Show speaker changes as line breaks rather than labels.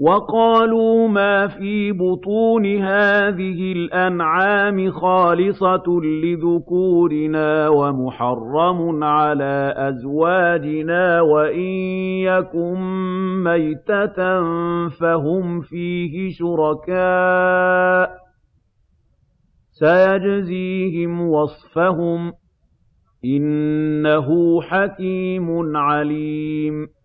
وَقَالُوا مَا فِي بُطُونِ هَٰذِهِ الْأَنْعَامِ خَالِصَةٌ لِّذُكُورِنَا وَمُحَرَّمٌ عَلَىٰ أَزْوَاجِنَا وَإِن يَكُن مَّيْتَةً فَهُمْ فِيهِ شُرَكَاءُ ۚ سَيَجْزِيهِمْ وَصْفَهُمْ ۚ إِنَّهُ حَكِيمٌ عَلِيمٌ